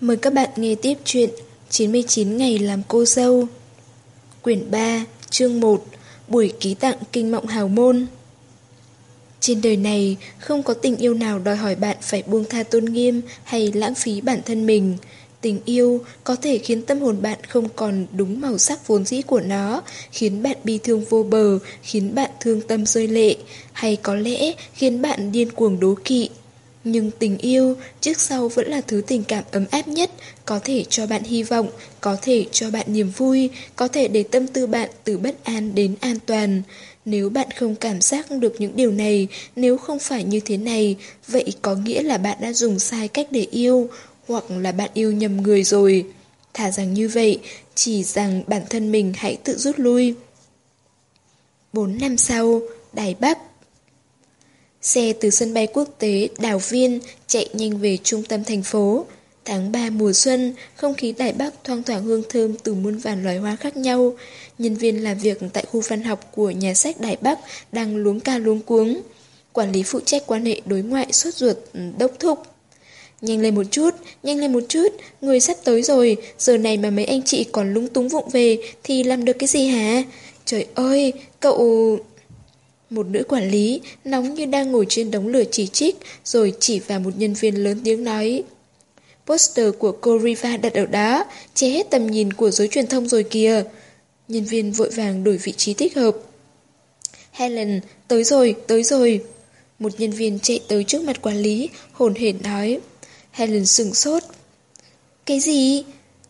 Mời các bạn nghe tiếp chuyện 99 ngày làm cô dâu. Quyển 3, chương 1 Buổi ký tặng kinh mộng hào môn. Trên đời này không có tình yêu nào đòi hỏi bạn phải buông tha tôn nghiêm hay lãng phí bản thân mình. Tình yêu có thể khiến tâm hồn bạn không còn đúng màu sắc vốn dĩ của nó, khiến bạn bi thương vô bờ, khiến bạn thương tâm rơi lệ, hay có lẽ khiến bạn điên cuồng đố kỵ. Nhưng tình yêu trước sau vẫn là thứ tình cảm ấm áp nhất, có thể cho bạn hy vọng, có thể cho bạn niềm vui, có thể để tâm tư bạn từ bất an đến an toàn. Nếu bạn không cảm giác được những điều này, nếu không phải như thế này, vậy có nghĩa là bạn đã dùng sai cách để yêu, hoặc là bạn yêu nhầm người rồi. Thả rằng như vậy, chỉ rằng bản thân mình hãy tự rút lui. 4 năm sau, Đài Bắc Xe từ sân bay quốc tế Đào Viên chạy nhanh về trung tâm thành phố. Tháng 3 mùa xuân, không khí Đài Bắc thoang thoảng hương thơm từ muôn vàn loài hoa khác nhau. Nhân viên làm việc tại khu văn học của nhà sách Đài Bắc đang luống ca luống cuống. Quản lý phụ trách quan hệ đối ngoại sốt ruột ừ, đốc thúc. Nhanh lên một chút, nhanh lên một chút, người sắp tới rồi, giờ này mà mấy anh chị còn lúng túng vụng về thì làm được cái gì hả? Trời ơi, cậu... Một nữ quản lý, nóng như đang ngồi trên đống lửa chỉ trích, rồi chỉ vào một nhân viên lớn tiếng nói. Poster của cô Riva đặt ở đó, che hết tầm nhìn của giới truyền thông rồi kìa. Nhân viên vội vàng đổi vị trí thích hợp. Helen, tới rồi, tới rồi. Một nhân viên chạy tới trước mặt quản lý, hồn hển nói. Helen sừng sốt. Cái gì?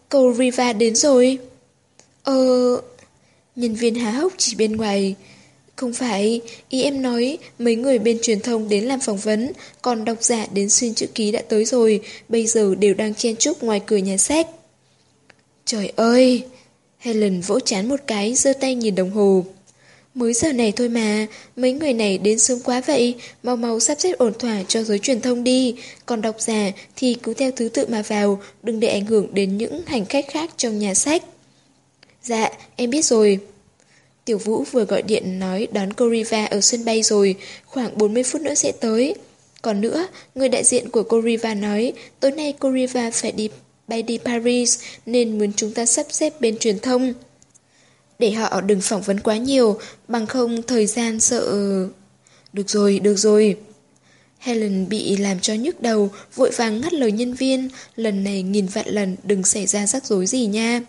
Cô Riva đến rồi. Ờ... Nhân viên há hốc chỉ bên ngoài. Không phải, ý em nói mấy người bên truyền thông đến làm phỏng vấn, còn độc giả đến xin chữ ký đã tới rồi, bây giờ đều đang chen chúc ngoài cửa nhà sách. Trời ơi! Helen vỗ chán một cái, giơ tay nhìn đồng hồ. Mới giờ này thôi mà, mấy người này đến sớm quá vậy, mau mau sắp xếp ổn thỏa cho giới truyền thông đi, còn độc giả thì cứ theo thứ tự mà vào, đừng để ảnh hưởng đến những hành khách khác trong nhà sách. Dạ, em biết rồi. Tiểu Vũ vừa gọi điện nói đón cô Riva ở sân bay rồi, khoảng 40 phút nữa sẽ tới. Còn nữa, người đại diện của cô Riva nói, tối nay cô Riva phải đi bay đi Paris nên muốn chúng ta sắp xếp bên truyền thông. Để họ đừng phỏng vấn quá nhiều, bằng không thời gian sợ... Được rồi, được rồi. Helen bị làm cho nhức đầu, vội vàng ngắt lời nhân viên, lần này nghìn vạn lần đừng xảy ra rắc rối gì nha.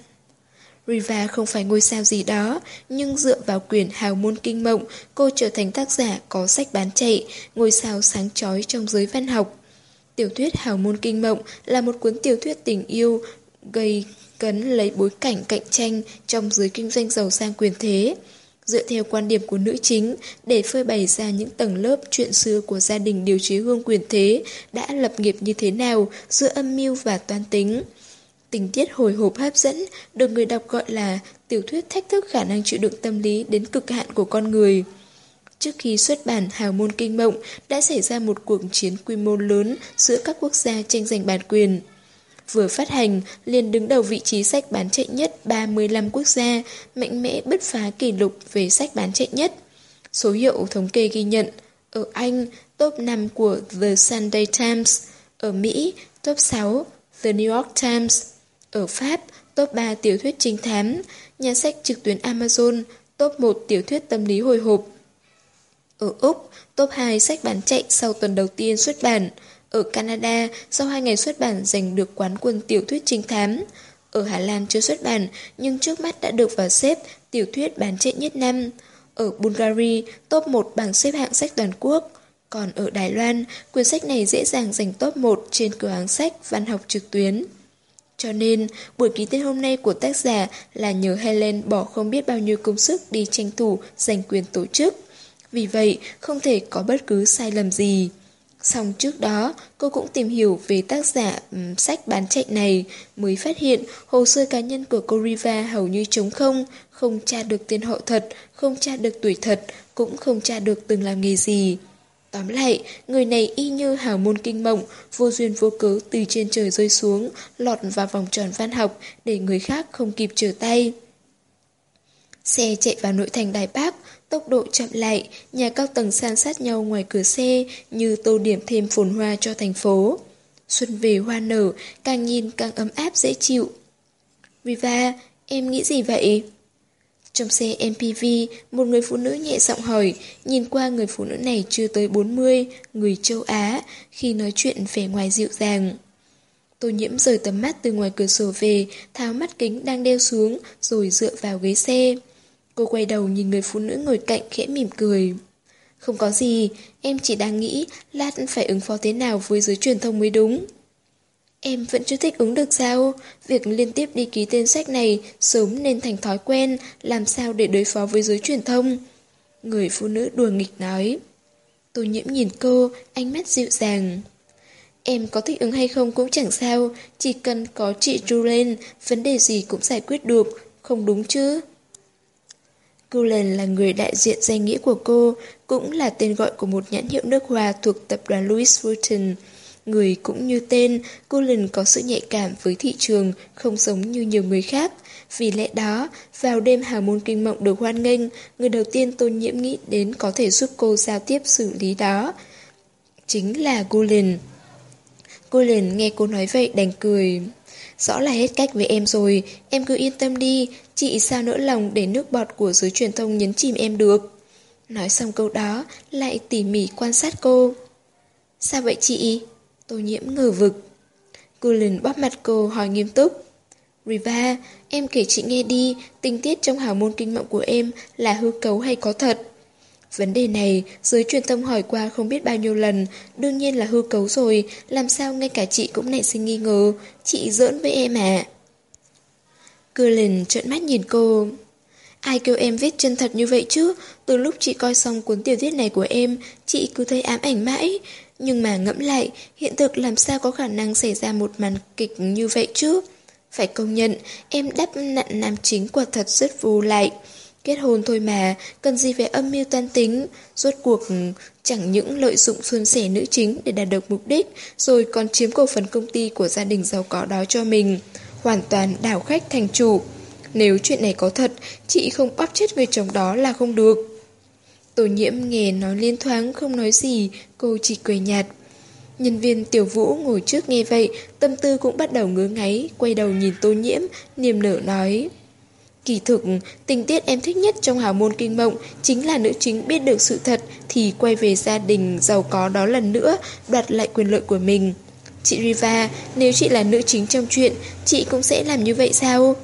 Riva không phải ngôi sao gì đó, nhưng dựa vào quyền hào môn kinh mộng, cô trở thành tác giả có sách bán chạy, ngôi sao sáng chói trong giới văn học. Tiểu thuyết Hào môn kinh mộng là một cuốn tiểu thuyết tình yêu gây cấn lấy bối cảnh cạnh tranh trong giới kinh doanh giàu sang quyền thế. Dựa theo quan điểm của nữ chính, để phơi bày ra những tầng lớp chuyện xưa của gia đình điều chế hương quyền thế đã lập nghiệp như thế nào giữa âm mưu và toan tính. Tình tiết hồi hộp hấp dẫn được người đọc gọi là tiểu thuyết thách thức khả năng chịu đựng tâm lý đến cực hạn của con người. Trước khi xuất bản Hào môn kinh mộng đã xảy ra một cuộc chiến quy mô lớn giữa các quốc gia tranh giành bản quyền. Vừa phát hành, liền đứng đầu vị trí sách bán chạy nhất 35 quốc gia, mạnh mẽ bứt phá kỷ lục về sách bán chạy nhất. Số hiệu thống kê ghi nhận, ở Anh, top 5 của The Sunday Times, ở Mỹ, top 6, The New York Times, ở Pháp, top 3 tiểu thuyết trinh thám, nhà sách trực tuyến Amazon, top 1 tiểu thuyết tâm lý hồi hộp. Ở Úc, top 2 sách bán chạy sau tuần đầu tiên xuất bản. Ở Canada, sau 2 ngày xuất bản giành được quán quân tiểu thuyết trinh thám. Ở Hà Lan chưa xuất bản, nhưng trước mắt đã được vào xếp tiểu thuyết bán chạy nhất năm. Ở Bulgaria, top 1 bảng xếp hạng sách toàn quốc. Còn ở Đài Loan, quyển sách này dễ dàng giành top 1 trên cửa hàng sách văn học trực tuyến. Cho nên, buổi ký tên hôm nay của tác giả là nhờ Helen bỏ không biết bao nhiêu công sức đi tranh thủ giành quyền tổ chức. Vì vậy, không thể có bất cứ sai lầm gì. Xong trước đó, cô cũng tìm hiểu về tác giả um, sách bán chạy này, mới phát hiện hồ sơ cá nhân của cô Riva hầu như trống không, không tra được tên họ thật, không tra được tuổi thật, cũng không tra được từng làm nghề gì. Tóm lại, người này y như hào môn kinh mộng, vô duyên vô cớ từ trên trời rơi xuống, lọt vào vòng tròn văn học để người khác không kịp trở tay. Xe chạy vào nội thành Đài Bắc, tốc độ chậm lại, nhà cao tầng san sát nhau ngoài cửa xe như tô điểm thêm phồn hoa cho thành phố. Xuân về hoa nở, càng nhìn càng ấm áp dễ chịu. Riva, em nghĩ gì vậy? Trong xe MPV, một người phụ nữ nhẹ giọng hỏi, nhìn qua người phụ nữ này chưa tới 40, người châu Á, khi nói chuyện vẻ ngoài dịu dàng. Tô nhiễm rời tầm mắt từ ngoài cửa sổ về, tháo mắt kính đang đeo xuống, rồi dựa vào ghế xe. Cô quay đầu nhìn người phụ nữ ngồi cạnh khẽ mỉm cười. Không có gì, em chỉ đang nghĩ lát phải ứng phó thế nào với giới truyền thông mới đúng. Em vẫn chưa thích ứng được sao? Việc liên tiếp đi ký tên sách này sớm nên thành thói quen, làm sao để đối phó với giới truyền thông? Người phụ nữ đùa nghịch nói. Tô nhiễm nhìn cô, ánh mắt dịu dàng. Em có thích ứng hay không cũng chẳng sao, chỉ cần có chị Julen, vấn đề gì cũng giải quyết được, không đúng chứ? Gulen là người đại diện danh nghĩa của cô, cũng là tên gọi của một nhãn hiệu nước hoa thuộc tập đoàn Louis Vuitton. Người cũng như tên, cô Gulen có sự nhạy cảm với thị trường, không giống như nhiều người khác. Vì lẽ đó, vào đêm hào môn kinh mộng được hoan nghênh, người đầu tiên tôn nhiễm nghĩ đến có thể giúp cô giao tiếp xử lý đó. Chính là Gulen. Gulen nghe cô nói vậy đành cười. Rõ là hết cách với em rồi, em cứ yên tâm đi, chị sao nỡ lòng để nước bọt của giới truyền thông nhấn chìm em được. Nói xong câu đó, lại tỉ mỉ quan sát cô. Sao vậy chị? Tô nhiễm ngờ vực. Cullen bóp mặt cô hỏi nghiêm túc. Riva, em kể chị nghe đi, tình tiết trong hào môn kinh mộng của em là hư cấu hay có thật? Vấn đề này, giới truyền thông hỏi qua không biết bao nhiêu lần, đương nhiên là hư cấu rồi, làm sao ngay cả chị cũng nảy sinh nghi ngờ, chị giỡn với em à. Cullen trợn mắt nhìn cô. Ai kêu em viết chân thật như vậy chứ? Từ lúc chị coi xong cuốn tiểu thuyết này của em, chị cứ thấy ám ảnh mãi. Nhưng mà ngẫm lại, hiện thực làm sao có khả năng xảy ra một màn kịch như vậy chứ? Phải công nhận, em đắp nặn nam chính quả thật rất vô lại. Kết hôn thôi mà, cần gì phải âm mưu toan tính, rốt cuộc chẳng những lợi dụng xuân sẻ nữ chính để đạt được mục đích, rồi còn chiếm cổ phần công ty của gia đình giàu có đó cho mình. Hoàn toàn đảo khách thành chủ. Nếu chuyện này có thật, chị không bóp chết người chồng đó là không được. Tổ nhiễm nghe nói liên thoáng không nói gì, cô chỉ cười nhạt. Nhân viên tiểu vũ ngồi trước nghe vậy, tâm tư cũng bắt đầu ngứa ngáy, quay đầu nhìn tô nhiễm, niềm nở nói. Kỳ thực, tình tiết em thích nhất trong hào môn kinh mộng chính là nữ chính biết được sự thật thì quay về gia đình giàu có đó lần nữa, đoạt lại quyền lợi của mình. Chị Riva, nếu chị là nữ chính trong chuyện, chị cũng sẽ làm như vậy sao?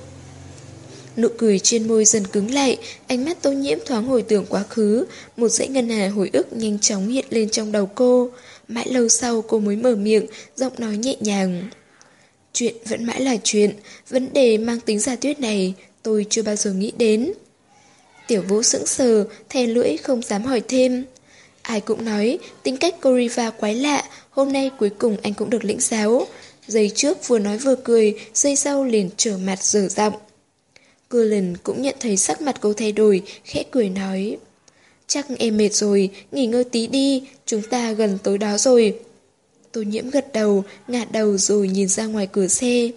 Nụ cười trên môi dần cứng lại, ánh mắt tô nhiễm thoáng hồi tưởng quá khứ, một dãy ngân hà hồi ức nhanh chóng hiện lên trong đầu cô. Mãi lâu sau cô mới mở miệng, giọng nói nhẹ nhàng. Chuyện vẫn mãi là chuyện, vấn đề mang tính giả thuyết này tôi chưa bao giờ nghĩ đến. Tiểu vũ sững sờ, thè lưỡi không dám hỏi thêm. Ai cũng nói, tính cách cô Riva quái lạ, hôm nay cuối cùng anh cũng được lĩnh giáo. Giây trước vừa nói vừa cười, giây sau liền trở mặt dở giọng. Cullen cũng nhận thấy sắc mặt cô thay đổi, khẽ cười nói. Chắc em mệt rồi, nghỉ ngơi tí đi, chúng ta gần tối đó rồi. Tô nhiễm gật đầu, ngả đầu rồi nhìn ra ngoài cửa xe.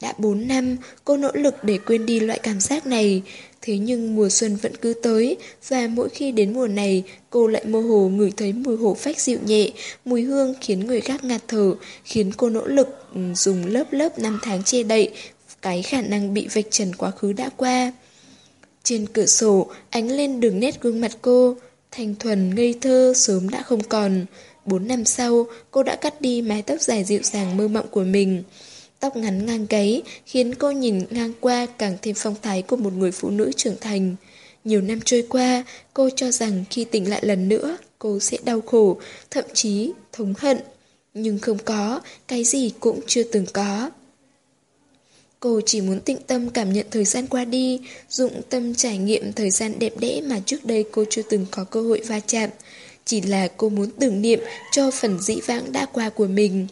Đã 4 năm, cô nỗ lực để quên đi loại cảm giác này. Thế nhưng mùa xuân vẫn cứ tới, và mỗi khi đến mùa này, cô lại mơ hồ ngửi thấy mùi hổ phách dịu nhẹ, mùi hương khiến người khác ngạt thở, khiến cô nỗ lực ừ, dùng lớp lớp năm tháng che đậy cái khả năng bị vạch trần quá khứ đã qua. Trên cửa sổ, ánh lên đường nét gương mặt cô, thanh thuần ngây thơ sớm đã không còn. Bốn năm sau, cô đã cắt đi mái tóc dài dịu dàng mơ mộng của mình. Tóc ngắn ngang gáy khiến cô nhìn ngang qua càng thêm phong thái của một người phụ nữ trưởng thành. Nhiều năm trôi qua, cô cho rằng khi tỉnh lại lần nữa, cô sẽ đau khổ, thậm chí thống hận. Nhưng không có, cái gì cũng chưa từng có. Cô chỉ muốn tĩnh tâm cảm nhận thời gian qua đi, dụng tâm trải nghiệm thời gian đẹp đẽ mà trước đây cô chưa từng có cơ hội va chạm. Chỉ là cô muốn tưởng niệm cho phần dĩ vãng đã qua của mình.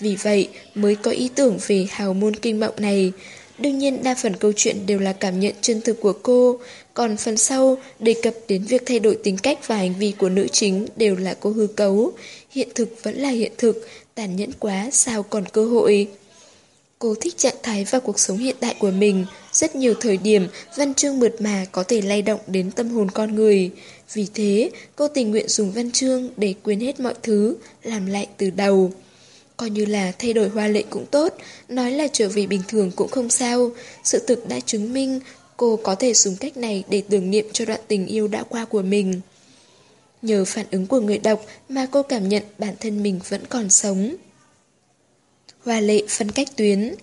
Vì vậy mới có ý tưởng về hào môn kinh mộng này. Đương nhiên đa phần câu chuyện đều là cảm nhận chân thực của cô, còn phần sau đề cập đến việc thay đổi tính cách và hành vi của nữ chính đều là cô hư cấu. Hiện thực vẫn là hiện thực, tàn nhẫn quá sao còn cơ hội. Cô thích trạng thái và cuộc sống hiện tại của mình. Rất nhiều thời điểm, văn chương mượt mà có thể lay động đến tâm hồn con người. Vì thế, cô tình nguyện dùng văn chương để quên hết mọi thứ, làm lại từ đầu. Coi như là thay đổi hoa lệ cũng tốt, nói là trở về bình thường cũng không sao. Sự thực đã chứng minh cô có thể dùng cách này để tưởng niệm cho đoạn tình yêu đã qua của mình. Nhờ phản ứng của người đọc mà cô cảm nhận bản thân mình vẫn còn sống. Hoa lệ phân cách tuyến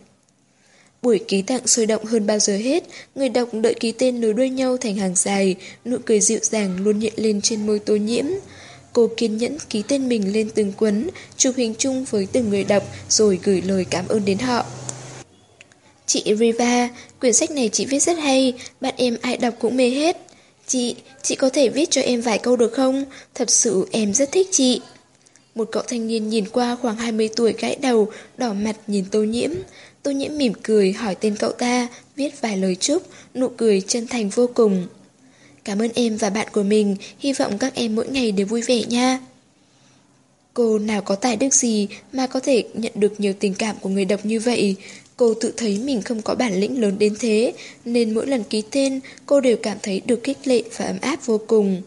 Buổi ký tặng sôi động hơn bao giờ hết, người đọc đợi ký tên nối đuôi nhau thành hàng dài, nụ cười dịu dàng luôn hiện lên trên môi tô nhiễm. Cô kiên nhẫn ký tên mình lên từng quấn, chụp hình chung với từng người đọc rồi gửi lời cảm ơn đến họ. Chị Riva, quyển sách này chị viết rất hay, bạn em ai đọc cũng mê hết. Chị, chị có thể viết cho em vài câu được không? Thật sự em rất thích chị. Một cậu thanh niên nhìn qua khoảng 20 tuổi gãi đầu, đỏ mặt nhìn tô nhiễm. Tô nhiễm mỉm cười hỏi tên cậu ta, viết vài lời chúc, nụ cười chân thành vô cùng. Cảm ơn em và bạn của mình, hy vọng các em mỗi ngày đều vui vẻ nha. Cô nào có tài đức gì mà có thể nhận được nhiều tình cảm của người đọc như vậy. Cô tự thấy mình không có bản lĩnh lớn đến thế, nên mỗi lần ký tên cô đều cảm thấy được kích lệ và ấm áp vô cùng.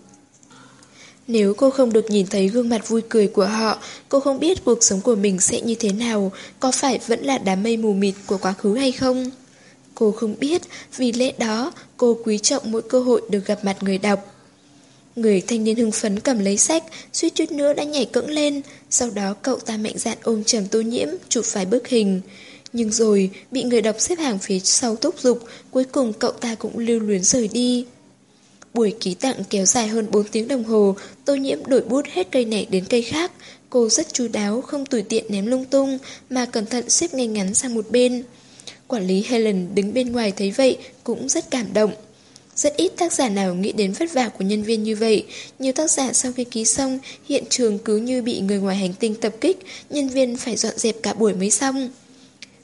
Nếu cô không được nhìn thấy gương mặt vui cười của họ, cô không biết cuộc sống của mình sẽ như thế nào, có phải vẫn là đám mây mù mịt của quá khứ hay không? Cô không biết, vì lẽ đó cô quý trọng mỗi cơ hội được gặp mặt người đọc. Người thanh niên hưng phấn cầm lấy sách, suýt chút nữa đã nhảy cẫng lên, sau đó cậu ta mạnh dạn ôm trầm tô nhiễm, chụp vài bức hình. Nhưng rồi, bị người đọc xếp hàng phía sau thúc giục, cuối cùng cậu ta cũng lưu luyến rời đi. Buổi ký tặng kéo dài hơn 4 tiếng đồng hồ, tô nhiễm đổi bút hết cây này đến cây khác. Cô rất chú đáo, không tùy tiện ném lung tung, mà cẩn thận xếp ngay ngắn sang một bên. Quản lý Helen đứng bên ngoài thấy vậy cũng rất cảm động. Rất ít tác giả nào nghĩ đến vất vả của nhân viên như vậy. Nhiều tác giả sau khi ký xong, hiện trường cứ như bị người ngoài hành tinh tập kích, nhân viên phải dọn dẹp cả buổi mới xong.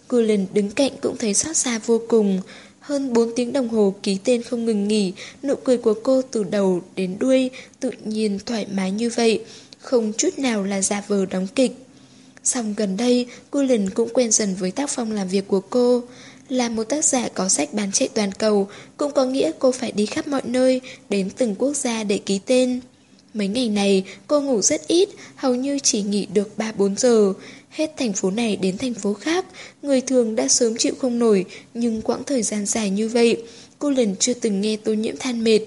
Cullen đứng cạnh cũng thấy xót xa vô cùng. Hơn 4 tiếng đồng hồ ký tên không ngừng nghỉ, nụ cười của cô từ đầu đến đuôi, tự nhiên thoải mái như vậy, không chút nào là giả vờ đóng kịch. Xong gần đây, cô linh cũng quen dần với tác phong làm việc của cô. Là một tác giả có sách bán chạy toàn cầu, cũng có nghĩa cô phải đi khắp mọi nơi, đến từng quốc gia để ký tên. Mấy ngày này, cô ngủ rất ít, hầu như chỉ nghỉ được 3-4 giờ. Hết thành phố này đến thành phố khác, người thường đã sớm chịu không nổi, nhưng quãng thời gian dài như vậy, cô lần chưa từng nghe tô nhiễm than mệt.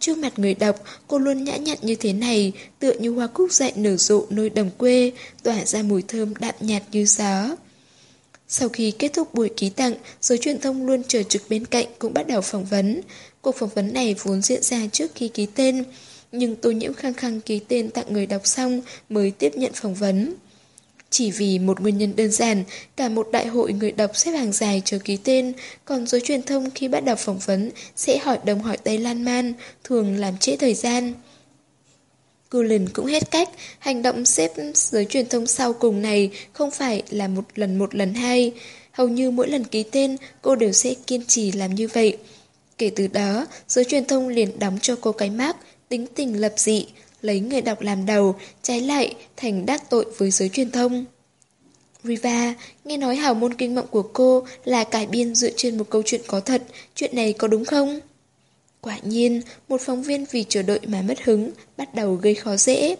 Trước mặt người đọc, cô luôn nhã nhặn như thế này, tựa như hoa cúc dại nở rộ nơi đồng quê, tỏa ra mùi thơm đạm nhạt như gió. Sau khi kết thúc buổi ký tặng, giới truyền thông luôn chờ trực bên cạnh cũng bắt đầu phỏng vấn. Cuộc phỏng vấn này vốn diễn ra trước khi ký tên, nhưng Tô Nhiễm khăng khăng ký tên tặng người đọc xong mới tiếp nhận phỏng vấn. Chỉ vì một nguyên nhân đơn giản, cả một đại hội người đọc xếp hàng dài chờ ký tên, còn giới truyền thông khi bắt đầu phỏng vấn sẽ hỏi đồng hỏi tây lan man, thường làm trễ thời gian. Cullen cũng hết cách, hành động xếp giới truyền thông sau cùng này không phải là một lần một lần hai. Hầu như mỗi lần ký tên, cô đều sẽ kiên trì làm như vậy. Kể từ đó, giới truyền thông liền đóng cho cô cái mác, tính tình lập dị, lấy người đọc làm đầu, trái lại thành đắc tội với giới truyền thông. Riva, nghe nói hào môn kinh mộng của cô là cải biên dựa trên một câu chuyện có thật, chuyện này có đúng không? Quả nhiên, một phóng viên vì chờ đợi mà mất hứng, bắt đầu gây khó dễ.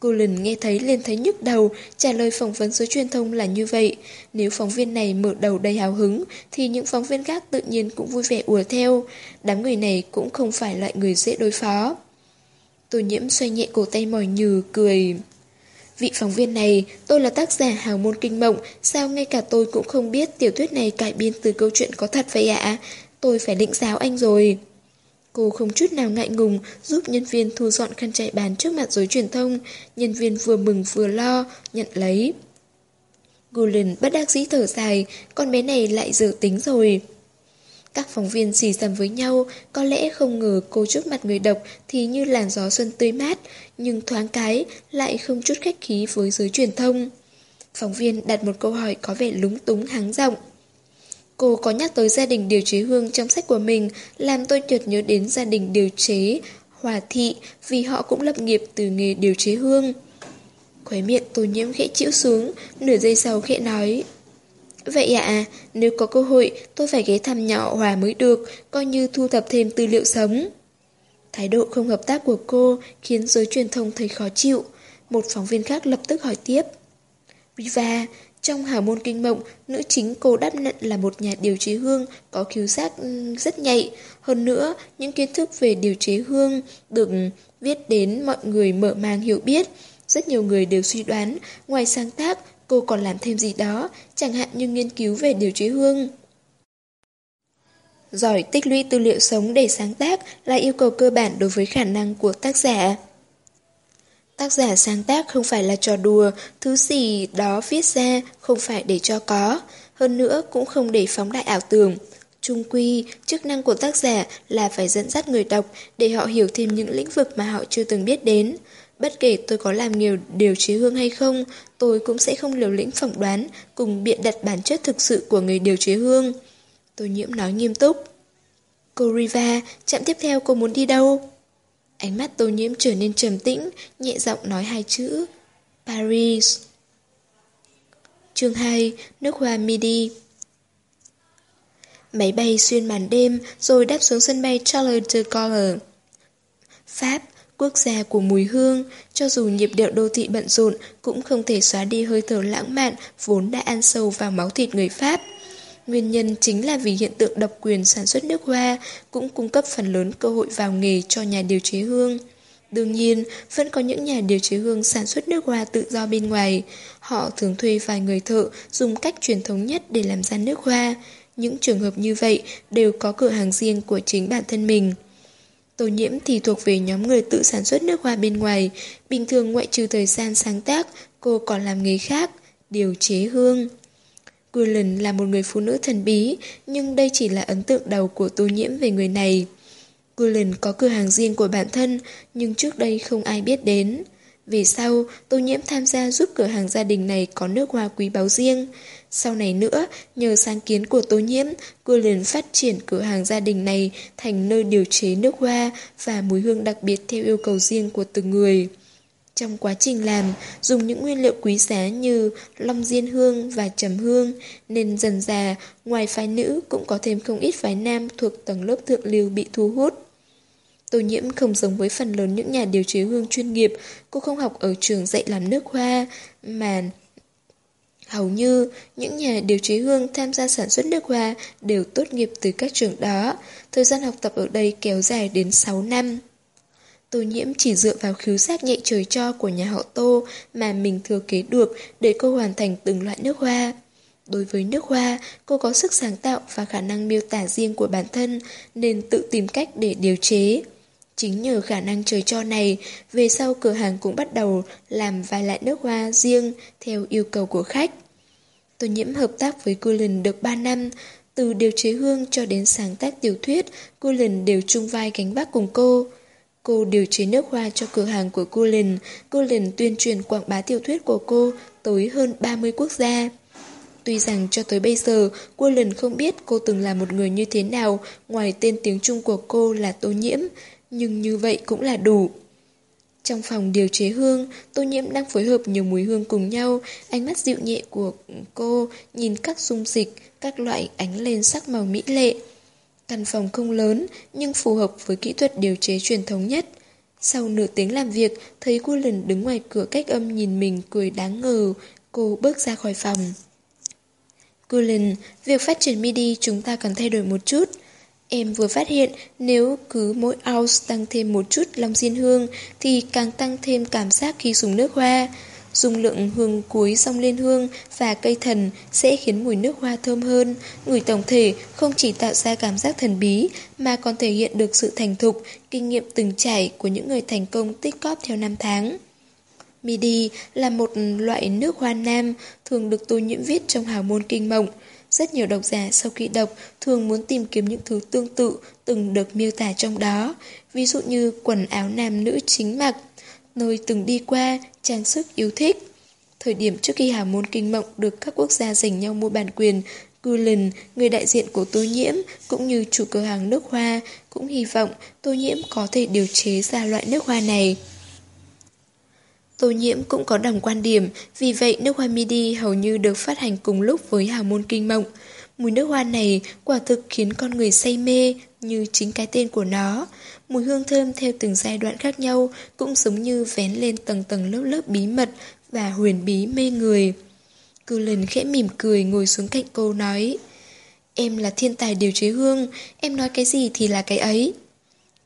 Cô lần nghe thấy liền thấy nhức đầu, trả lời phỏng vấn giới truyền thông là như vậy. Nếu phóng viên này mở đầu đầy hào hứng, thì những phóng viên khác tự nhiên cũng vui vẻ ùa theo. Đám người này cũng không phải loại người dễ đối phó. Tô nhiễm xoay nhẹ cổ tay mỏi nhừ, cười. Vị phóng viên này, tôi là tác giả hào môn kinh mộng, sao ngay cả tôi cũng không biết tiểu thuyết này cải biên từ câu chuyện có thật vậy ạ? Tôi phải định giáo anh rồi. Cô không chút nào ngại ngùng giúp nhân viên thu dọn khăn trải bàn trước mặt giới truyền thông. Nhân viên vừa mừng vừa lo, nhận lấy. Gulen bất đắc dĩ thở dài, con bé này lại dự tính rồi. Các phóng viên xì xầm với nhau, có lẽ không ngờ cô trước mặt người đọc thì như làn gió xuân tươi mát, nhưng thoáng cái lại không chút khách khí với giới truyền thông. Phóng viên đặt một câu hỏi có vẻ lúng túng háng giọng. Cô có nhắc tới gia đình điều chế hương trong sách của mình, làm tôi chợt nhớ đến gia đình điều chế Hòa Thị vì họ cũng lập nghiệp từ nghề điều chế hương. Khóe miệng tôi nhiễm khẽ chịu xuống, nửa giây sau khẽ nói. Vậy ạ, à, nếu có cơ hội tôi phải ghé thăm nhỏ Hòa mới được, coi như thu thập thêm tư liệu sống. Thái độ không hợp tác của cô khiến giới truyền thông thấy khó chịu. Một phóng viên khác lập tức hỏi tiếp. Riva, trong hào môn kinh mộng, nữ chính cô đáp nhận là một nhà điều chế hương có khiếu giác ừ, rất nhạy. Hơn nữa, những kiến thức về điều chế hương được viết đến mọi người mở mang hiểu biết. Rất nhiều người đều suy đoán, ngoài sáng tác, cô còn làm thêm gì đó, chẳng hạn như nghiên cứu về điều chế hương. Giỏi tích lũy tư liệu sống để sáng tác là yêu cầu cơ bản đối với khả năng của tác giả. Tác giả sáng tác không phải là trò đùa, thứ gì đó viết ra không phải để cho có, hơn nữa cũng không để phóng đại ảo tưởng. Trung quy, chức năng của tác giả là phải dẫn dắt người đọc để họ hiểu thêm những lĩnh vực mà họ chưa từng biết đến. Bất kể tôi có làm nhiều điều chế hương hay không, tôi cũng sẽ không liều lĩnh phỏng đoán cùng biện đặt bản chất thực sự của người điều chế hương. Tôi nhiễm nói nghiêm túc. Cô Riva, chạm tiếp theo cô muốn đi đâu? Ánh mắt tôi nhiễm trở nên trầm tĩnh, nhẹ giọng nói hai chữ. Paris. Chương 2, nước hoa midi. Máy bay xuyên màn đêm rồi đáp xuống sân bay Charles de Gaulle. Pháp, quốc gia của mùi hương, cho dù nhịp điệu đô thị bận rộn cũng không thể xóa đi hơi thở lãng mạn vốn đã ăn sâu vào máu thịt người Pháp. Nguyên nhân chính là vì hiện tượng độc quyền sản xuất nước hoa cũng cung cấp phần lớn cơ hội vào nghề cho nhà điều chế hương. Đương nhiên, vẫn có những nhà điều chế hương sản xuất nước hoa tự do bên ngoài. Họ thường thuê vài người thợ dùng cách truyền thống nhất để làm ra nước hoa. Những trường hợp như vậy đều có cửa hàng riêng của chính bản thân mình. Tô nhiễm thì thuộc về nhóm người tự sản xuất nước hoa bên ngoài. Bình thường ngoại trừ thời gian sáng tác, cô còn làm nghề khác, điều chế hương. Gulen là một người phụ nữ thần bí, nhưng đây chỉ là ấn tượng đầu của tô nhiễm về người này. Gulen có cửa hàng riêng của bản thân, nhưng trước đây không ai biết đến. Vì sau, tô nhiễm tham gia giúp cửa hàng gia đình này có nước hoa quý báu riêng. Sau này nữa, nhờ sáng kiến của tô nhiễm, cô liền phát triển cửa hàng gia đình này thành nơi điều chế nước hoa và mùi hương đặc biệt theo yêu cầu riêng của từng người. Trong quá trình làm, dùng những nguyên liệu quý giá như long diên hương và trầm hương, nên dần già, ngoài phái nữ cũng có thêm không ít phái nam thuộc tầng lớp thượng lưu bị thu hút. Tô nhiễm không giống với phần lớn những nhà điều chế hương chuyên nghiệp, cô không học ở trường dạy làm nước hoa, mà hầu như những nhà điều chế hương tham gia sản xuất nước hoa đều tốt nghiệp từ các trường đó. Thời gian học tập ở đây kéo dài đến 6 năm. Tô nhiễm chỉ dựa vào khiếu giác nhạy trời cho của nhà họ Tô mà mình thừa kế được để cô hoàn thành từng loại nước hoa. Đối với nước hoa, cô có sức sáng tạo và khả năng miêu tả riêng của bản thân nên tự tìm cách để điều chế. Chính nhờ khả năng trời cho này, về sau cửa hàng cũng bắt đầu làm vài loại nước hoa riêng theo yêu cầu của khách. Tô nhiễm hợp tác với Cullen được 3 năm, từ điều chế hương cho đến sáng tác tiểu thuyết, Cullen đều chung vai gánh vác cùng cô. Cô điều chế nước hoa cho cửa hàng của cô Cullen Cô tuyên truyền quảng bá tiểu thuyết của cô tới hơn 30 quốc gia. Tuy rằng cho tới bây giờ, cô không biết cô từng là một người như thế nào ngoài tên tiếng Trung của cô là Tô Nhiễm, nhưng như vậy cũng là đủ. Trong phòng điều chế hương, Tô Nhiễm đang phối hợp nhiều mùi hương cùng nhau, ánh mắt dịu nhẹ của cô nhìn các dung dịch, các loại ánh lên sắc màu mỹ lệ. Căn phòng không lớn, nhưng phù hợp với kỹ thuật điều chế truyền thống nhất. Sau nửa tiếng làm việc, thấy cô lần đứng ngoài cửa cách âm nhìn mình cười đáng ngờ, cô bước ra khỏi phòng. Cullen, việc phát triển MIDI chúng ta cần thay đổi một chút. Em vừa phát hiện nếu cứ mỗi ounce tăng thêm một chút lòng diên hương thì càng tăng thêm cảm giác khi dùng nước hoa. Dung lượng hương cuối song lên hương và cây thần sẽ khiến mùi nước hoa thơm hơn. Ngửi tổng thể không chỉ tạo ra cảm giác thần bí mà còn thể hiện được sự thành thục, kinh nghiệm từng trải của những người thành công tích cóp theo năm tháng. Midi là một loại nước hoa nam thường được tô nhiễm viết trong hào môn kinh mộng. Rất nhiều độc giả sau khi đọc thường muốn tìm kiếm những thứ tương tự từng được miêu tả trong đó, ví dụ như quần áo nam nữ chính mặc, nơi từng đi qua, trang sức yêu thích. Thời điểm trước khi hào môn kinh mộng được các quốc gia giành nhau mua bản quyền, Gulen, người đại diện của Tô Nhiễm, cũng như chủ cửa hàng nước hoa, cũng hy vọng Tô Nhiễm có thể điều chế ra loại nước hoa này. Tô Nhiễm cũng có đồng quan điểm, vì vậy nước hoa midi hầu như được phát hành cùng lúc với hào môn kinh mộng. Mùi nước hoa này quả thực khiến con người say mê như chính cái tên của nó. Mùi hương thơm theo từng giai đoạn khác nhau cũng giống như vén lên tầng tầng lớp lớp bí mật và huyền bí mê người. Cư lần khẽ mỉm cười ngồi xuống cạnh cô nói Em là thiên tài điều chế hương, em nói cái gì thì là cái ấy.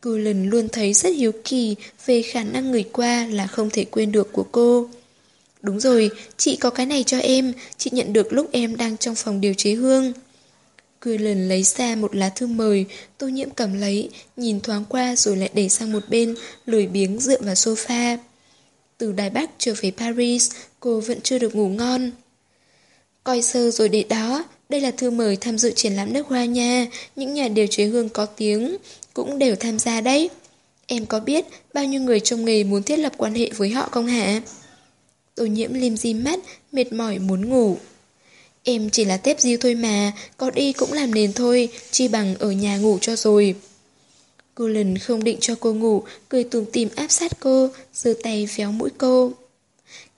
Cư lần luôn thấy rất hiếu kỳ về khả năng người qua là không thể quên được của cô. Đúng rồi, chị có cái này cho em, chị nhận được lúc em đang trong phòng điều chế hương. Cười lần lấy ra một lá thư mời, tô nhiễm cầm lấy, nhìn thoáng qua rồi lại để sang một bên, lười biếng dựa vào sofa. Từ Đài Bắc trở về Paris, cô vẫn chưa được ngủ ngon. Coi sơ rồi để đó, đây là thư mời tham dự triển lãm nước hoa nha, những nhà điều chế hương có tiếng cũng đều tham gia đấy. Em có biết bao nhiêu người trong nghề muốn thiết lập quan hệ với họ không hả? Tô nhiễm lim di mắt, mệt mỏi muốn ngủ. Em chỉ là tép diêu thôi mà, có đi cũng làm nền thôi, chi bằng ở nhà ngủ cho rồi. Cô lần không định cho cô ngủ, cười tùm tìm áp sát cô, giơ tay véo mũi cô.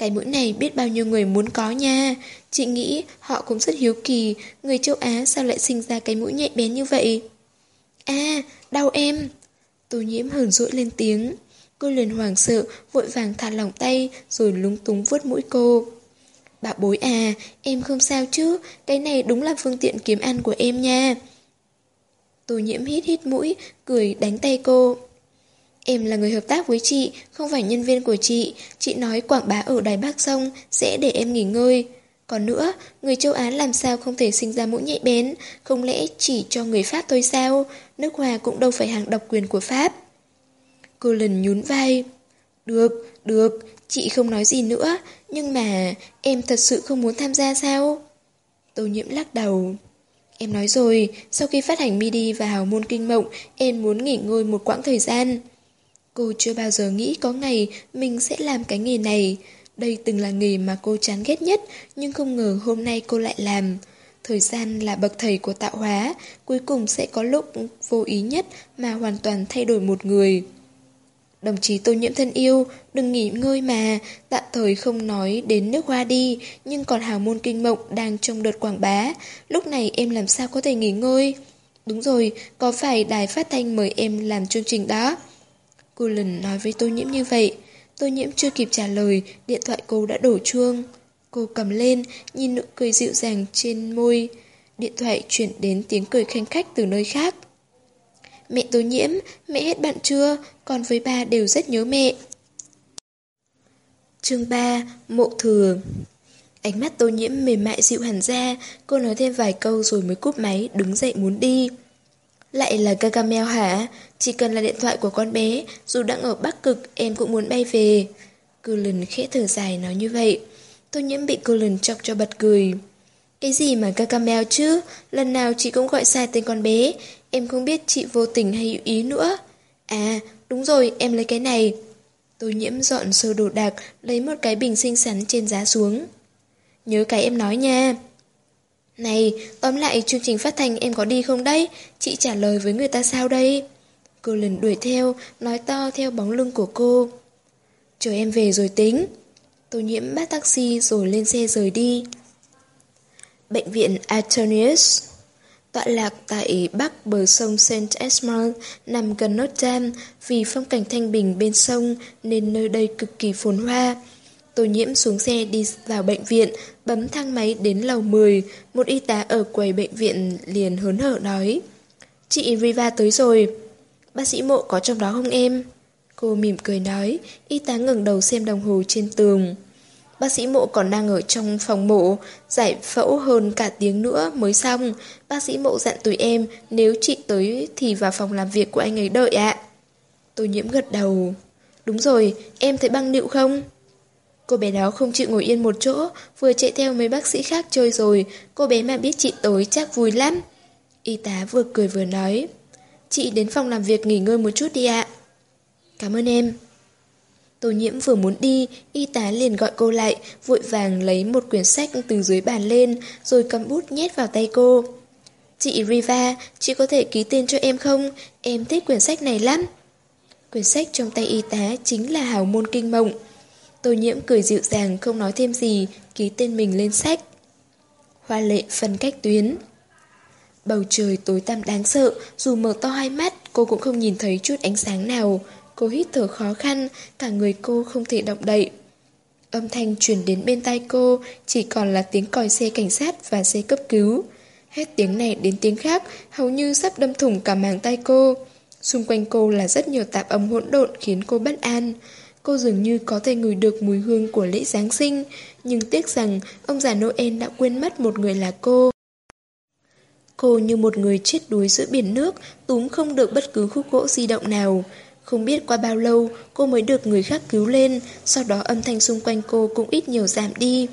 Cái mũi này biết bao nhiêu người muốn có nha. Chị nghĩ họ cũng rất hiếu kỳ, người châu Á sao lại sinh ra cái mũi nhạy bén như vậy? a đau em. Tô nhiễm hờn dỗi lên tiếng. Cô liền hoảng sợ, vội vàng thả lỏng tay, rồi lúng túng vuốt mũi cô. bà bối à, em không sao chứ, cái này đúng là phương tiện kiếm ăn của em nha. Tô nhiễm hít hít mũi, cười đánh tay cô. Em là người hợp tác với chị, không phải nhân viên của chị. Chị nói quảng bá ở Đài Bắc Sông sẽ để em nghỉ ngơi. Còn nữa, người châu Á làm sao không thể sinh ra mũi nhạy bén, không lẽ chỉ cho người Pháp thôi sao? Nước Hòa cũng đâu phải hàng độc quyền của Pháp. Cô lần nhún vai. Được, được, chị không nói gì nữa, nhưng mà em thật sự không muốn tham gia sao? Tô nhiễm lắc đầu. Em nói rồi, sau khi phát hành MIDI và hào môn kinh mộng, em muốn nghỉ ngơi một quãng thời gian. Cô chưa bao giờ nghĩ có ngày mình sẽ làm cái nghề này. Đây từng là nghề mà cô chán ghét nhất, nhưng không ngờ hôm nay cô lại làm. Thời gian là bậc thầy của tạo hóa, cuối cùng sẽ có lúc vô ý nhất mà hoàn toàn thay đổi một người. Đồng chí tô nhiễm thân yêu, đừng nghỉ ngơi mà, tạm thời không nói đến nước hoa đi, nhưng còn hào môn kinh mộng đang trong đợt quảng bá, lúc này em làm sao có thể nghỉ ngơi? Đúng rồi, có phải đài phát thanh mời em làm chương trình đó? Cô lần nói với tô nhiễm như vậy, tô nhiễm chưa kịp trả lời, điện thoại cô đã đổ chuông. Cô cầm lên, nhìn nụ cười dịu dàng trên môi, điện thoại chuyển đến tiếng cười khanh khách từ nơi khác. Mẹ tô nhiễm, mẹ hết bạn chưa? Con với ba đều rất nhớ mẹ. Chương 3 Mộ thừa Ánh mắt tô nhiễm mềm mại dịu hẳn ra, cô nói thêm vài câu rồi mới cúp máy, đứng dậy muốn đi. Lại là Gagamel hả? Chỉ cần là điện thoại của con bé, dù đang ở Bắc Cực, em cũng muốn bay về. Cullen khẽ thở dài nói như vậy. tôi nhiễm bị Cullen chọc cho bật cười. Cái gì mà cacamel chứ? Lần nào chị cũng gọi sai tên con bé. Em không biết chị vô tình hay ý nữa. À, đúng rồi, em lấy cái này. tôi nhiễm dọn sơ đồ đạc, lấy một cái bình xinh xắn trên giá xuống. Nhớ cái em nói nha. Này, tóm lại chương trình phát thanh em có đi không đấy? Chị trả lời với người ta sao đây? Cô lần đuổi theo, nói to theo bóng lưng của cô. Chờ em về rồi tính. Tô nhiễm bắt taxi rồi lên xe rời đi. Bệnh viện Atonius Tọa lạc tại bắc bờ sông Saint Esmond nằm gần Notre Dame vì phong cảnh thanh bình bên sông nên nơi đây cực kỳ phồn hoa. Tô nhiễm xuống xe đi vào bệnh viện, bấm thang máy đến lầu 10, một y tá ở quầy bệnh viện liền hớn hở nói. Chị Riva tới rồi. Bác sĩ mộ có trong đó không em? Cô mỉm cười nói, y tá ngẩng đầu xem đồng hồ trên tường. Bác sĩ mộ còn đang ở trong phòng mộ giải phẫu hơn cả tiếng nữa mới xong. Bác sĩ mộ dặn tụi em, nếu chị tới thì vào phòng làm việc của anh ấy đợi ạ. Tôi nhiễm gật đầu. Đúng rồi, em thấy băng nịu không? Cô bé đó không chịu ngồi yên một chỗ, vừa chạy theo mấy bác sĩ khác chơi rồi, cô bé mà biết chị tới chắc vui lắm. Y tá vừa cười vừa nói, chị đến phòng làm việc nghỉ ngơi một chút đi ạ. Cảm ơn em. Tô nhiễm vừa muốn đi, y tá liền gọi cô lại, vội vàng lấy một quyển sách từ dưới bàn lên, rồi cầm bút nhét vào tay cô. Chị Riva, chị có thể ký tên cho em không? Em thích quyển sách này lắm. Quyển sách trong tay y tá chính là Hào Môn Kinh Mộng. Tô nhiễm cười dịu dàng không nói thêm gì, ký tên mình lên sách. Hoa lệ phân cách tuyến. Bầu trời tối tăm đáng sợ, dù mở to hai mắt, cô cũng không nhìn thấy chút ánh sáng nào. Cô hít thở khó khăn, cả người cô không thể động đậy. Âm thanh truyền đến bên tai cô chỉ còn là tiếng còi xe cảnh sát và xe cấp cứu. Hết tiếng này đến tiếng khác, hầu như sắp đâm thủng cả màng tay cô. Xung quanh cô là rất nhiều tạp âm hỗn độn khiến cô bất an. Cô dường như có thể ngửi được mùi hương của lễ Giáng sinh, nhưng tiếc rằng ông già Noel đã quên mất một người là cô. Cô như một người chết đuối giữa biển nước, túm không được bất cứ khúc gỗ di động nào. Không biết qua bao lâu cô mới được người khác cứu lên, sau đó âm thanh xung quanh cô cũng ít nhiều giảm đi.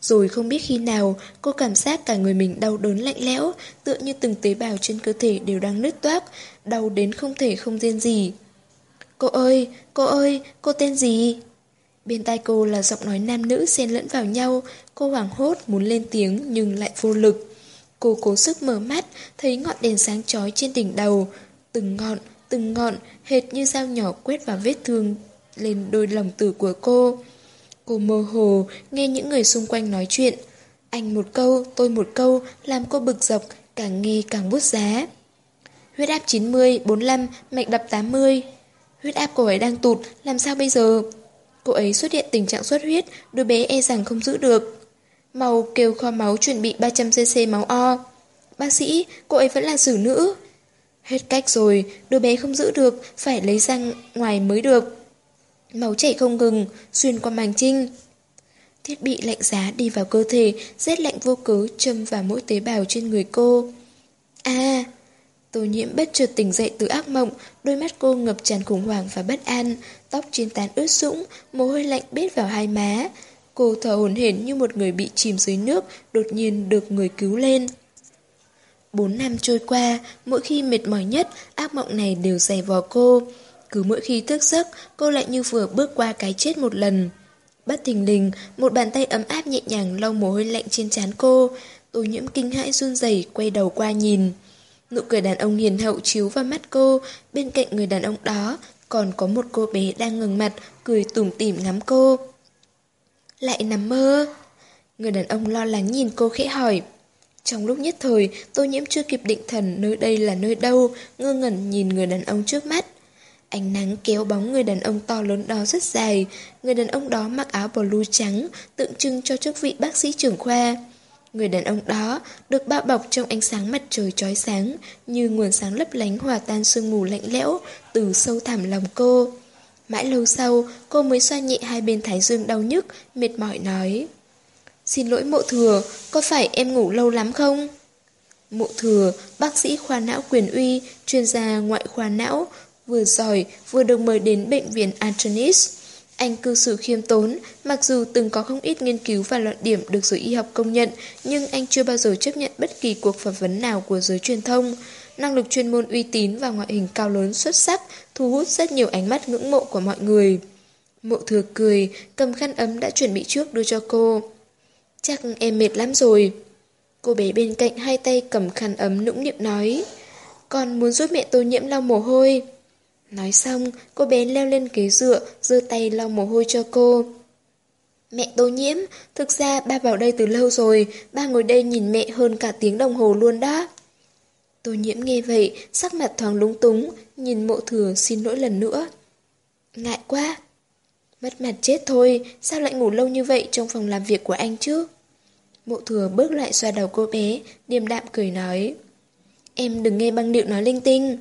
Rồi không biết khi nào, cô cảm giác cả người mình đau đớn lạnh lẽo, tựa như từng tế bào trên cơ thể đều đang nứt toác, đau đến không thể không riêng gì. Cô ơi, cô ơi, cô tên gì? Bên tai cô là giọng nói nam nữ xen lẫn vào nhau, cô hoảng hốt muốn lên tiếng nhưng lại vô lực. Cô cố sức mở mắt, thấy ngọn đèn sáng chói trên đỉnh đầu, từng ngọn, từng ngọn, hệt như dao nhỏ quét vào vết thương lên đôi lòng tử của cô. Cô mơ hồ, nghe những người xung quanh nói chuyện. Anh một câu, tôi một câu, làm cô bực dọc, càng nghe càng bút giá. Huyết áp 90, 45, mạch đập 80. Huyết áp cô ấy đang tụt, làm sao bây giờ? Cô ấy xuất hiện tình trạng xuất huyết, đứa bé e rằng không giữ được. Màu kêu kho máu chuẩn bị 300cc máu O. Bác sĩ, cô ấy vẫn là xử nữ. Hết cách rồi, đứa bé không giữ được, phải lấy ra ngoài mới được. Máu chảy không ngừng, xuyên qua màng trinh. Thiết bị lạnh giá đi vào cơ thể, rét lạnh vô cớ châm vào mỗi tế bào trên người cô. À, Tô nhiễm bất chợt tỉnh dậy từ ác mộng, đôi mắt cô ngập tràn khủng hoảng và bất an, tóc trên tán ướt sũng, mồ hôi lạnh bết vào hai má. Cô thở hổn hển như một người bị chìm dưới nước, đột nhiên được người cứu lên. Bốn năm trôi qua, mỗi khi mệt mỏi nhất, ác mộng này đều dày vò cô. Cứ mỗi khi thức giấc, cô lại như vừa bước qua cái chết một lần. Bất thình lình, một bàn tay ấm áp nhẹ nhàng lau mồ hôi lạnh trên trán cô. Tô nhiễm kinh hãi run rẩy quay đầu qua nhìn. Nụ cười đàn ông hiền hậu chiếu vào mắt cô, bên cạnh người đàn ông đó còn có một cô bé đang ngừng mặt, cười tủm tỉm ngắm cô. Lại nằm mơ. Người đàn ông lo lắng nhìn cô khẽ hỏi. Trong lúc nhất thời, tô nhiễm chưa kịp định thần nơi đây là nơi đâu, ngơ ngẩn nhìn người đàn ông trước mắt. Ánh nắng kéo bóng người đàn ông to lớn đó rất dài, người đàn ông đó mặc áo blue trắng, tượng trưng cho chức vị bác sĩ trưởng khoa. Người đàn ông đó được bao bọc trong ánh sáng mặt trời chói sáng, như nguồn sáng lấp lánh hòa tan sương mù lạnh lẽo từ sâu thẳm lòng cô. Mãi lâu sau, cô mới xoa nhẹ hai bên thái dương đau nhức, mệt mỏi nói. Xin lỗi mộ thừa, có phải em ngủ lâu lắm không? Mộ thừa, bác sĩ khoa não quyền uy, chuyên gia ngoại khoa não, vừa giỏi, vừa được mời đến bệnh viện Antonis. Anh cư xử khiêm tốn, mặc dù từng có không ít nghiên cứu và luận điểm được giới y học công nhận, nhưng anh chưa bao giờ chấp nhận bất kỳ cuộc phỏng vấn nào của giới truyền thông. Năng lực chuyên môn uy tín và ngoại hình cao lớn xuất sắc thu hút rất nhiều ánh mắt ngưỡng mộ của mọi người. Mộ thừa cười, cầm khăn ấm đã chuẩn bị trước đưa cho cô. Chắc em mệt lắm rồi. Cô bé bên cạnh hai tay cầm khăn ấm nũng nịu nói. Con muốn giúp mẹ tô nhiễm lau mồ hôi. Nói xong, cô bé leo lên ghế dựa, giơ tay lau mồ hôi cho cô. Mẹ tô nhiễm, thực ra ba vào đây từ lâu rồi, ba ngồi đây nhìn mẹ hơn cả tiếng đồng hồ luôn đó. Tô nhiễm nghe vậy, sắc mặt thoáng lúng túng, nhìn mộ thừa xin lỗi lần nữa. Ngại quá. Mất mặt chết thôi, sao lại ngủ lâu như vậy trong phòng làm việc của anh chứ? Mộ thừa bước lại xoa đầu cô bé, điềm đạm cười nói. Em đừng nghe băng điệu nói linh tinh.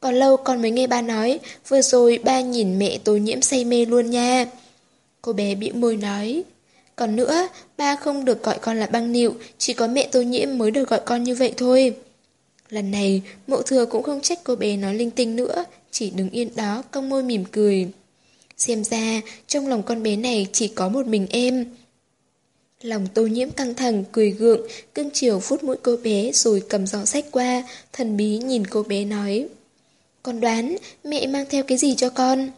Còn lâu con mới nghe ba nói, vừa rồi ba nhìn mẹ tô nhiễm say mê luôn nha. Cô bé bĩu môi nói. Còn nữa, ba không được gọi con là băng nịu, chỉ có mẹ tô nhiễm mới được gọi con như vậy thôi. Lần này, mộ thừa cũng không trách cô bé nói linh tinh nữa, chỉ đứng yên đó, cong môi mỉm cười. Xem ra, trong lòng con bé này chỉ có một mình em. Lòng tô nhiễm căng thẳng, cười gượng, cưng chiều phút mũi cô bé rồi cầm giỏ sách qua, thần bí nhìn cô bé nói. Con đoán mẹ mang theo cái gì cho con?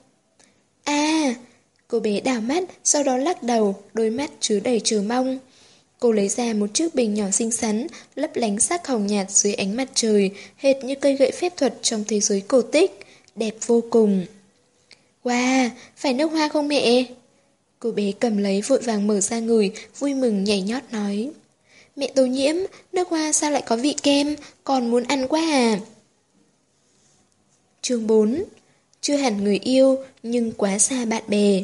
À, cô bé đảo mắt, sau đó lắc đầu, đôi mắt chứa đầy chờ mong. Cô lấy ra một chiếc bình nhỏ xinh xắn, lấp lánh sắc hồng nhạt dưới ánh mặt trời, hệt như cây gậy phép thuật trong thế giới cổ tích. Đẹp vô cùng. Wow, phải nước hoa không mẹ? Cô bé cầm lấy vội vàng mở ra người, vui mừng nhảy nhót nói. Mẹ tô nhiễm, nước hoa sao lại có vị kem, còn muốn ăn quá à? Chương 4 Chưa hẳn người yêu, nhưng quá xa bạn bè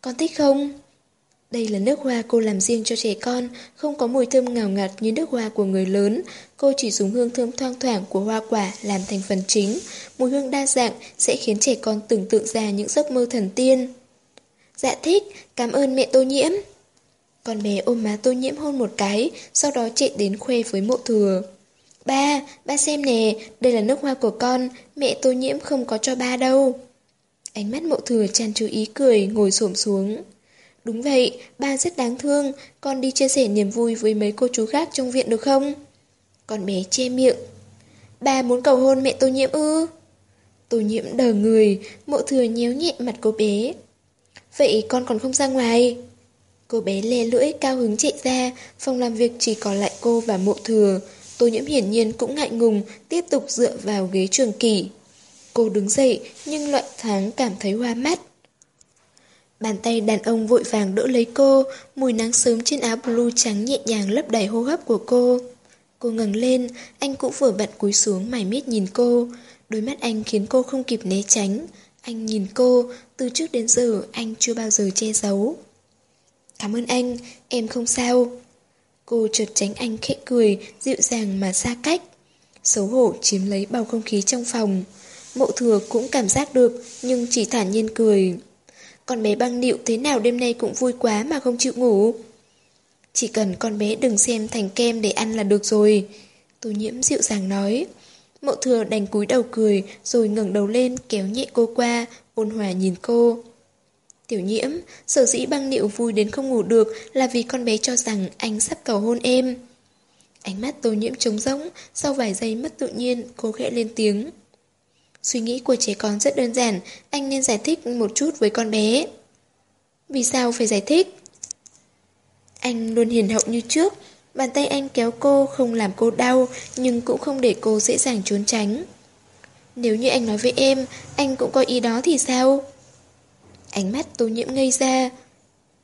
Con thích không? Đây là nước hoa cô làm riêng cho trẻ con, không có mùi thơm ngào ngạt như nước hoa của người lớn. Cô chỉ dùng hương thơm thoang thoảng của hoa quả làm thành phần chính. Mùi hương đa dạng sẽ khiến trẻ con tưởng tượng ra những giấc mơ thần tiên. Dạ thích, cảm ơn mẹ tô nhiễm. Con bé ôm má tô nhiễm hôn một cái, sau đó chạy đến khoe với mộ thừa. Ba, ba xem nè, đây là nước hoa của con, mẹ tô nhiễm không có cho ba đâu. Ánh mắt mộ thừa tràn chú ý cười, ngồi xổm xuống. Đúng vậy, ba rất đáng thương, con đi chia sẻ niềm vui với mấy cô chú khác trong viện được không? Con bé che miệng. Ba muốn cầu hôn mẹ tô nhiễm ư? Tô nhiễm đờ người, mộ thừa nhéo nhẹ mặt cô bé. Vậy con còn không ra ngoài? Cô bé le lưỡi cao hứng chạy ra, phòng làm việc chỉ còn lại cô và mộ thừa. Tô nhiễm hiển nhiên cũng ngại ngùng, tiếp tục dựa vào ghế trường kỷ. Cô đứng dậy, nhưng loại tháng cảm thấy hoa mắt. Bàn tay đàn ông vội vàng đỡ lấy cô, mùi nắng sớm trên áo blue trắng nhẹ nhàng lấp đầy hô hấp của cô. Cô ngẩng lên, anh cũng vừa bận cúi xuống mải miết nhìn cô. Đôi mắt anh khiến cô không kịp né tránh. Anh nhìn cô, từ trước đến giờ anh chưa bao giờ che giấu. Cảm ơn anh, em không sao. Cô chợt tránh anh khẽ cười, dịu dàng mà xa cách. Xấu hổ chiếm lấy bầu không khí trong phòng. Mộ thừa cũng cảm giác được, nhưng chỉ thản nhiên cười. Con bé băng điệu thế nào đêm nay cũng vui quá mà không chịu ngủ. Chỉ cần con bé đừng xem thành kem để ăn là được rồi. Tô nhiễm dịu dàng nói. Mộ thừa đành cúi đầu cười rồi ngẩng đầu lên kéo nhẹ cô qua, ôn hòa nhìn cô. Tiểu nhiễm, sở dĩ băng điệu vui đến không ngủ được là vì con bé cho rằng anh sắp cầu hôn em. Ánh mắt tô nhiễm trống rỗng, sau vài giây mất tự nhiên, cô khẽ lên tiếng. Suy nghĩ của trẻ con rất đơn giản, anh nên giải thích một chút với con bé. Vì sao phải giải thích? Anh luôn hiền hậu như trước, bàn tay anh kéo cô không làm cô đau, nhưng cũng không để cô dễ dàng trốn tránh. Nếu như anh nói với em, anh cũng có ý đó thì sao? Ánh mắt tô nhiễm ngây ra.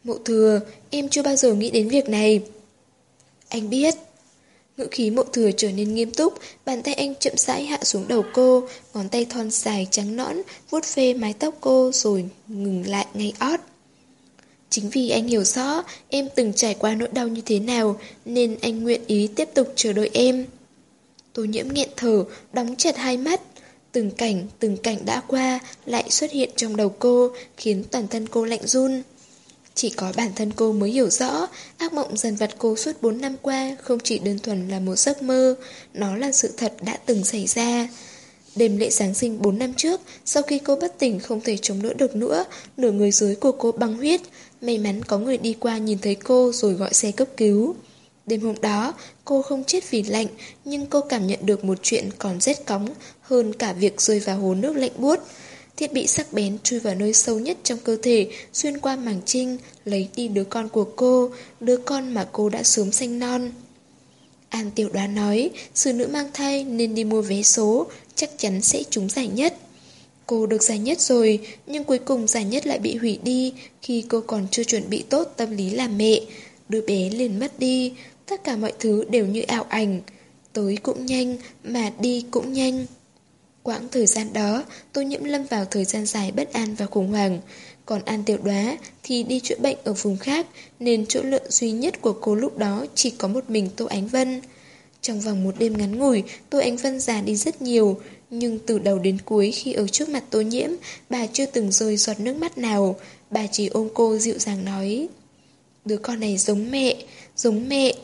Mộ thừa, em chưa bao giờ nghĩ đến việc này. Anh biết. Ngữ khí mộ thừa trở nên nghiêm túc, bàn tay anh chậm rãi hạ xuống đầu cô, ngón tay thon dài trắng nõn, vuốt phê mái tóc cô rồi ngừng lại ngay ót. Chính vì anh hiểu rõ em từng trải qua nỗi đau như thế nào nên anh nguyện ý tiếp tục chờ đợi em. Tô nhiễm nghẹn thở, đóng chặt hai mắt. Từng cảnh, từng cảnh đã qua lại xuất hiện trong đầu cô, khiến toàn thân cô lạnh run. Chỉ có bản thân cô mới hiểu rõ, ác mộng dần vặt cô suốt 4 năm qua không chỉ đơn thuần là một giấc mơ, nó là sự thật đã từng xảy ra. Đêm lễ Giáng sinh 4 năm trước, sau khi cô bất tỉnh không thể chống đỡ được nữa, nửa người dưới của cô băng huyết, may mắn có người đi qua nhìn thấy cô rồi gọi xe cấp cứu. Đêm hôm đó, cô không chết vì lạnh, nhưng cô cảm nhận được một chuyện còn rét cóng hơn cả việc rơi vào hồ nước lạnh buốt. Thiết bị sắc bén chui vào nơi sâu nhất trong cơ thể, xuyên qua màng trinh, lấy đi đứa con của cô, đứa con mà cô đã sớm sinh non. An tiểu đoán nói, sư nữ mang thai nên đi mua vé số, chắc chắn sẽ trúng giải nhất. Cô được giải nhất rồi, nhưng cuối cùng giải nhất lại bị hủy đi khi cô còn chưa chuẩn bị tốt tâm lý làm mẹ. Đứa bé liền mất đi, tất cả mọi thứ đều như ảo ảnh. Tới cũng nhanh, mà đi cũng nhanh. Quãng thời gian đó, tôi Nhiễm lâm vào thời gian dài bất an và khủng hoảng. Còn An Tiểu Đoá thì đi chữa bệnh ở vùng khác, nên chỗ lựa duy nhất của cô lúc đó chỉ có một mình Tô Ánh Vân. Trong vòng một đêm ngắn ngủi, Tô Ánh Vân già đi rất nhiều, nhưng từ đầu đến cuối khi ở trước mặt Tô Nhiễm, bà chưa từng rơi giọt nước mắt nào, bà chỉ ôm cô dịu dàng nói. Đứa con này giống mẹ, giống mẹ.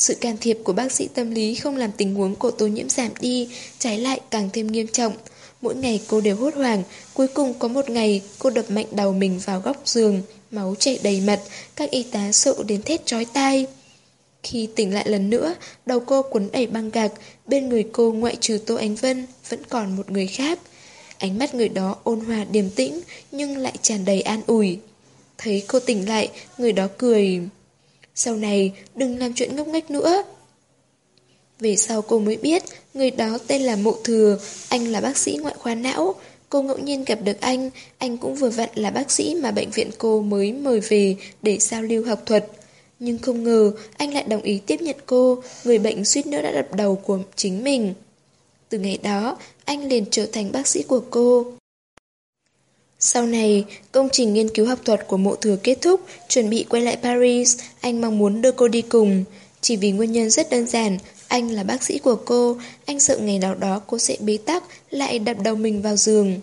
Sự can thiệp của bác sĩ tâm lý không làm tình huống của tô nhiễm giảm đi, trái lại càng thêm nghiêm trọng. Mỗi ngày cô đều hốt hoảng, cuối cùng có một ngày cô đập mạnh đầu mình vào góc giường, máu chảy đầy mặt, các y tá sợ đến thét chói tai. Khi tỉnh lại lần nữa, đầu cô quấn đầy băng gạc, bên người cô ngoại trừ Tô Ánh Vân, vẫn còn một người khác. Ánh mắt người đó ôn hòa điềm tĩnh, nhưng lại tràn đầy an ủi. Thấy cô tỉnh lại, người đó cười... Sau này, đừng làm chuyện ngốc nghếch nữa. Về sau cô mới biết, Người đó tên là Mộ Thừa, Anh là bác sĩ ngoại khoa não. Cô ngẫu nhiên gặp được anh Anh cũng vừa vặn là bác sĩ mà bệnh viện cô mới mời về Để giao lưu học thuật. Nhưng không ngờ, anh lại đồng ý tiếp nhận cô, Người bệnh suýt nữa đã đập đầu của chính mình. Từ ngày đó, Anh liền trở thành bác sĩ của cô. Sau này, công trình nghiên cứu học thuật của mộ thừa kết thúc, chuẩn bị quay lại Paris, anh mong muốn đưa cô đi cùng. Chỉ vì nguyên nhân rất đơn giản, anh là bác sĩ của cô, anh sợ ngày nào đó cô sẽ bế tắc, lại đập đầu mình vào giường.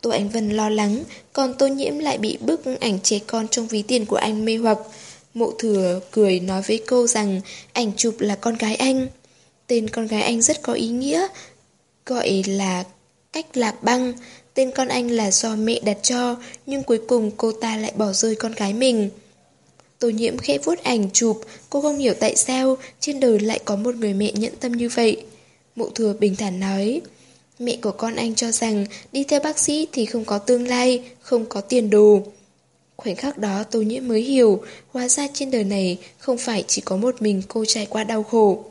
Tô Ánh Vân lo lắng, còn Tô Nhiễm lại bị bức ảnh trẻ con trong ví tiền của anh mê hoặc. Mộ thừa cười nói với cô rằng ảnh chụp là con gái anh. Tên con gái anh rất có ý nghĩa, gọi là cách lạc băng. Tên con anh là do mẹ đặt cho, nhưng cuối cùng cô ta lại bỏ rơi con gái mình. Tô nhiễm khẽ vuốt ảnh chụp, cô không hiểu tại sao trên đời lại có một người mẹ nhẫn tâm như vậy. Mộ thừa bình thản nói, mẹ của con anh cho rằng đi theo bác sĩ thì không có tương lai, không có tiền đồ. Khoảnh khắc đó tô nhiễm mới hiểu, hóa ra trên đời này không phải chỉ có một mình cô trải qua đau khổ.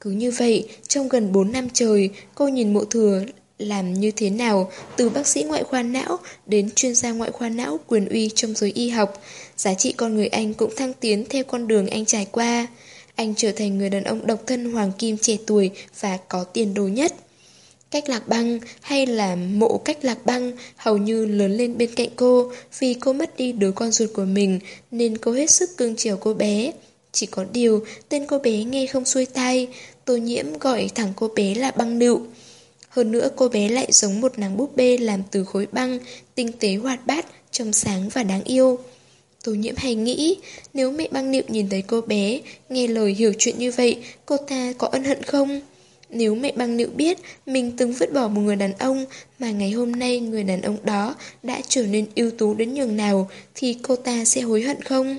Cứ như vậy, trong gần 4 năm trời, cô nhìn mộ thừa làm như thế nào, từ bác sĩ ngoại khoa não đến chuyên gia ngoại khoa não quyền uy trong giới y học, giá trị con người anh cũng thăng tiến theo con đường anh trải qua. Anh trở thành người đàn ông độc thân hoàng kim trẻ tuổi và có tiền đồ nhất. Cách lạc băng hay là mộ cách lạc băng hầu như lớn lên bên cạnh cô vì cô mất đi đứa con ruột của mình nên cô hết sức cưng chiều cô bé. Chỉ có điều tên cô bé nghe không xuôi tai, tô nhiễm gọi thẳng cô bé là băng nựu. Hơn nữa cô bé lại giống một nàng búp bê làm từ khối băng, tinh tế hoạt bát, trong sáng và đáng yêu. Tô nhiễm hay nghĩ, nếu mẹ băng niệm nhìn thấy cô bé, nghe lời hiểu chuyện như vậy, cô ta có ân hận không? Nếu mẹ băng nịu biết mình từng vứt bỏ một người đàn ông mà ngày hôm nay người đàn ông đó đã trở nên ưu tú đến nhường nào thì cô ta sẽ hối hận không?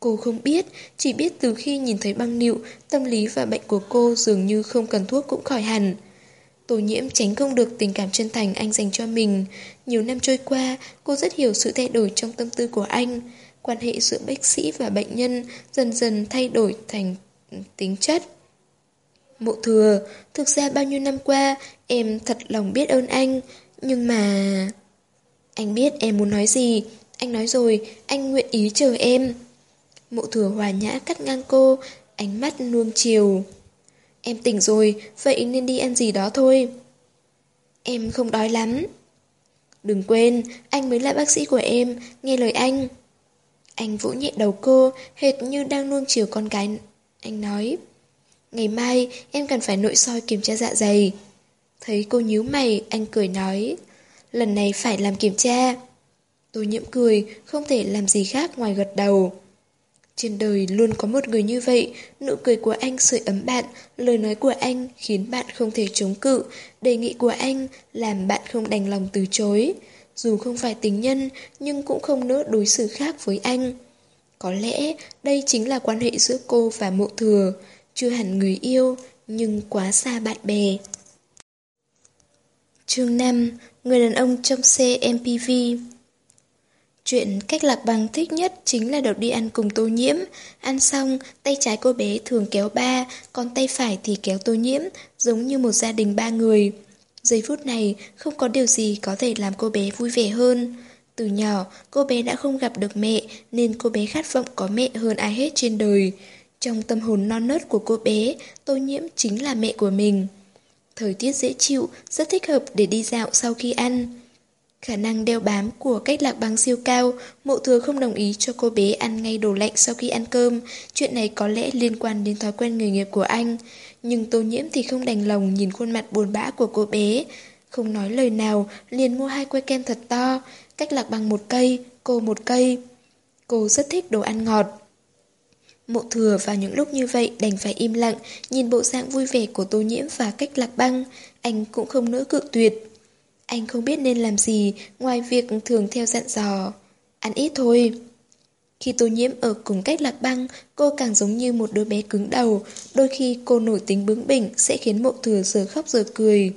Cô không biết, chỉ biết từ khi nhìn thấy băng niệu, tâm lý và bệnh của cô dường như không cần thuốc cũng khỏi hẳn. Tô nhiễm tránh không được tình cảm chân thành anh dành cho mình. Nhiều năm trôi qua, cô rất hiểu sự thay đổi trong tâm tư của anh. Quan hệ giữa bác sĩ và bệnh nhân dần dần thay đổi thành tính chất. Mộ thừa, thực ra bao nhiêu năm qua, em thật lòng biết ơn anh, nhưng mà... Anh biết em muốn nói gì, anh nói rồi, anh nguyện ý chờ em. Mộ thừa hòa nhã cắt ngang cô, ánh mắt nuông chiều. Em tỉnh rồi, vậy nên đi ăn gì đó thôi. Em không đói lắm. Đừng quên, anh mới là bác sĩ của em, nghe lời anh. Anh vỗ nhẹ đầu cô, hệt như đang nuông chiều con gái. Anh nói, ngày mai em cần phải nội soi kiểm tra dạ dày. Thấy cô nhíu mày, anh cười nói, lần này phải làm kiểm tra. Tôi nhiễm cười, không thể làm gì khác ngoài gật đầu. Trên đời luôn có một người như vậy, nụ cười của anh sưởi ấm bạn, lời nói của anh khiến bạn không thể chống cự, đề nghị của anh làm bạn không đành lòng từ chối. Dù không phải tình nhân, nhưng cũng không nỡ đối xử khác với anh. Có lẽ đây chính là quan hệ giữa cô và mộ thừa, chưa hẳn người yêu, nhưng quá xa bạn bè. Chương 5 Người đàn ông trong xe MPV Chuyện cách lạc bằng thích nhất chính là được đi ăn cùng tô nhiễm. Ăn xong, tay trái cô bé thường kéo ba, còn tay phải thì kéo tô nhiễm, giống như một gia đình ba người. Giây phút này, không có điều gì có thể làm cô bé vui vẻ hơn. Từ nhỏ, cô bé đã không gặp được mẹ, nên cô bé khát vọng có mẹ hơn ai hết trên đời. Trong tâm hồn non nớt của cô bé, tô nhiễm chính là mẹ của mình. Thời tiết dễ chịu, rất thích hợp để đi dạo sau khi ăn. Khả năng đeo bám của cách lạc băng siêu cao, mộ thừa không đồng ý cho cô bé ăn ngay đồ lạnh sau khi ăn cơm. Chuyện này có lẽ liên quan đến thói quen nghề nghiệp của anh. Nhưng tô nhiễm thì không đành lòng nhìn khuôn mặt buồn bã của cô bé. Không nói lời nào, liền mua hai que kem thật to. Cách lạc băng một cây, cô một cây. Cô rất thích đồ ăn ngọt. Mộ thừa vào những lúc như vậy đành phải im lặng, nhìn bộ dạng vui vẻ của tô nhiễm và cách lạc băng. Anh cũng không nỡ cự tuyệt. Anh không biết nên làm gì ngoài việc thường theo dặn dò. Ăn ít thôi. Khi tô nhiễm ở cùng cách lạc băng, cô càng giống như một đứa bé cứng đầu. Đôi khi cô nổi tính bướng bỉnh sẽ khiến mộ thừa giờ khóc giờ cười.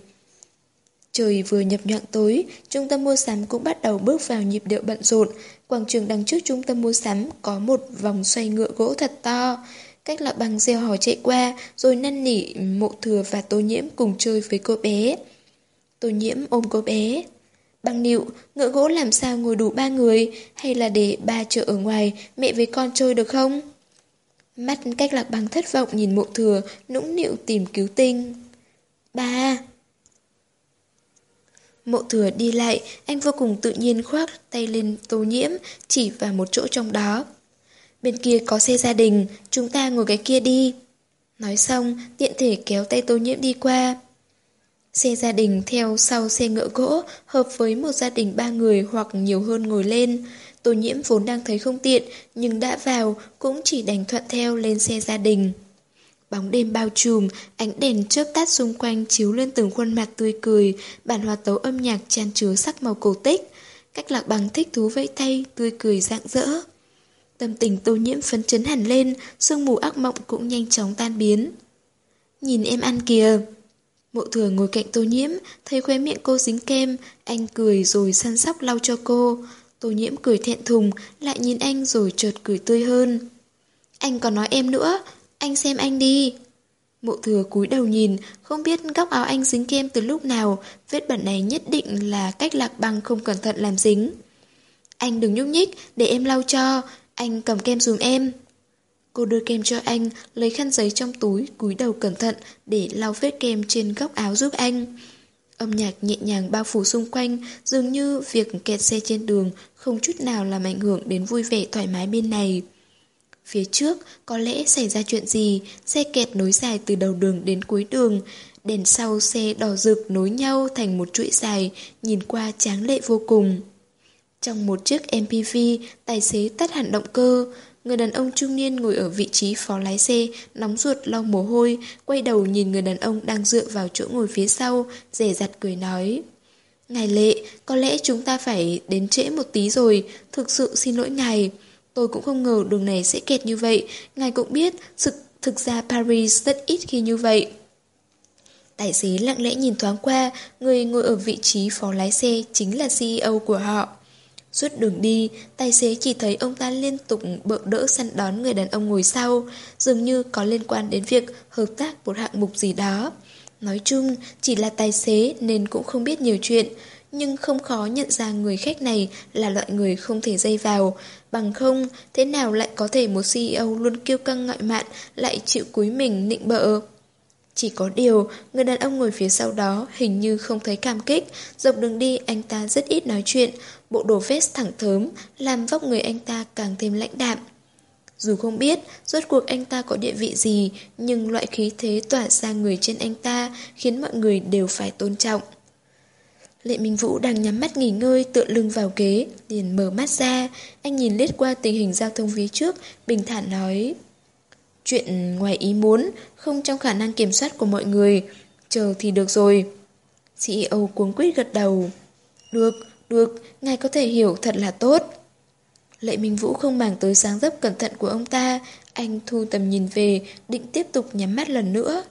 Trời vừa nhập nhọn tối, trung tâm mua sắm cũng bắt đầu bước vào nhịp điệu bận rộn. Quảng trường đằng trước trung tâm mua sắm có một vòng xoay ngựa gỗ thật to. Cách lạc băng gieo hò chạy qua, rồi năn nỉ mộ thừa và tô nhiễm cùng chơi với cô bé. Tô nhiễm ôm cô bé. Băng nịu, ngựa gỗ làm sao ngồi đủ ba người, hay là để ba chợ ở ngoài, mẹ với con chơi được không? Mắt cách lạc băng thất vọng nhìn mộ thừa, nũng nịu tìm cứu tinh. Ba! Mộ thừa đi lại, anh vô cùng tự nhiên khoác tay lên tô nhiễm, chỉ vào một chỗ trong đó. Bên kia có xe gia đình, chúng ta ngồi cái kia đi. Nói xong, tiện thể kéo tay tô nhiễm đi qua. Xe gia đình theo sau xe ngựa gỗ, hợp với một gia đình ba người hoặc nhiều hơn ngồi lên. Tô nhiễm vốn đang thấy không tiện, nhưng đã vào, cũng chỉ đành thuận theo lên xe gia đình. Bóng đêm bao trùm, ánh đèn chớp tắt xung quanh chiếu lên từng khuôn mặt tươi cười, bản hòa tấu âm nhạc tràn chứa sắc màu cổ tích. Cách lạc bằng thích thú vẫy tay, tươi cười rạng rỡ. Tâm tình tô nhiễm phấn chấn hẳn lên, sương mù ác mộng cũng nhanh chóng tan biến. Nhìn em ăn kìa. Mộ thừa ngồi cạnh tô nhiễm, thấy khóe miệng cô dính kem, anh cười rồi săn sóc lau cho cô. Tô nhiễm cười thẹn thùng, lại nhìn anh rồi chợt cười tươi hơn. Anh còn nói em nữa, anh xem anh đi. Mộ thừa cúi đầu nhìn, không biết góc áo anh dính kem từ lúc nào, vết bẩn này nhất định là cách lạc băng không cẩn thận làm dính. Anh đừng nhúc nhích, để em lau cho, anh cầm kem dùm em. Cô đưa kem cho anh, lấy khăn giấy trong túi, cúi đầu cẩn thận để lau vết kem trên góc áo giúp anh. Âm nhạc nhẹ nhàng bao phủ xung quanh, dường như việc kẹt xe trên đường không chút nào làm ảnh hưởng đến vui vẻ thoải mái bên này. Phía trước, có lẽ xảy ra chuyện gì, xe kẹt nối dài từ đầu đường đến cuối đường, đèn sau xe đỏ rực nối nhau thành một chuỗi dài, nhìn qua tráng lệ vô cùng. Trong một chiếc MPV, tài xế tắt hẳn động cơ, người đàn ông trung niên ngồi ở vị trí phó lái xe, nóng ruột lau mồ hôi, quay đầu nhìn người đàn ông đang dựa vào chỗ ngồi phía sau, rẻ rặt cười nói. Ngài Lệ, có lẽ chúng ta phải đến trễ một tí rồi, thực sự xin lỗi ngài. Tôi cũng không ngờ đường này sẽ kẹt như vậy, ngài cũng biết, thực, thực ra Paris rất ít khi như vậy. Tài xế lặng lẽ nhìn thoáng qua, người ngồi ở vị trí phó lái xe chính là CEO của họ. Suốt đường đi, tài xế chỉ thấy ông ta liên tục bợ đỡ săn đón người đàn ông ngồi sau, dường như có liên quan đến việc hợp tác một hạng mục gì đó. Nói chung, chỉ là tài xế nên cũng không biết nhiều chuyện, nhưng không khó nhận ra người khách này là loại người không thể dây vào. Bằng không, thế nào lại có thể một CEO luôn kiêu căng ngại mạn lại chịu cúi mình nịnh bợ? Chỉ có điều, người đàn ông ngồi phía sau đó hình như không thấy cảm kích, dọc đường đi anh ta rất ít nói chuyện, bộ đồ vest thẳng thớm, làm vóc người anh ta càng thêm lãnh đạm. Dù không biết rốt cuộc anh ta có địa vị gì, nhưng loại khí thế tỏa ra người trên anh ta khiến mọi người đều phải tôn trọng. Lệ Minh Vũ đang nhắm mắt nghỉ ngơi tựa lưng vào ghế, liền mở mắt ra, anh nhìn lướt qua tình hình giao thông phía trước, bình thản nói. Chuyện ngoài ý muốn, không trong khả năng kiểm soát của mọi người, chờ thì được rồi. CEO cuống quýt gật đầu. Được, được, ngài có thể hiểu thật là tốt. Lệ Minh Vũ không màng tới sáng dấp cẩn thận của ông ta, anh thu tầm nhìn về, định tiếp tục nhắm mắt lần nữa.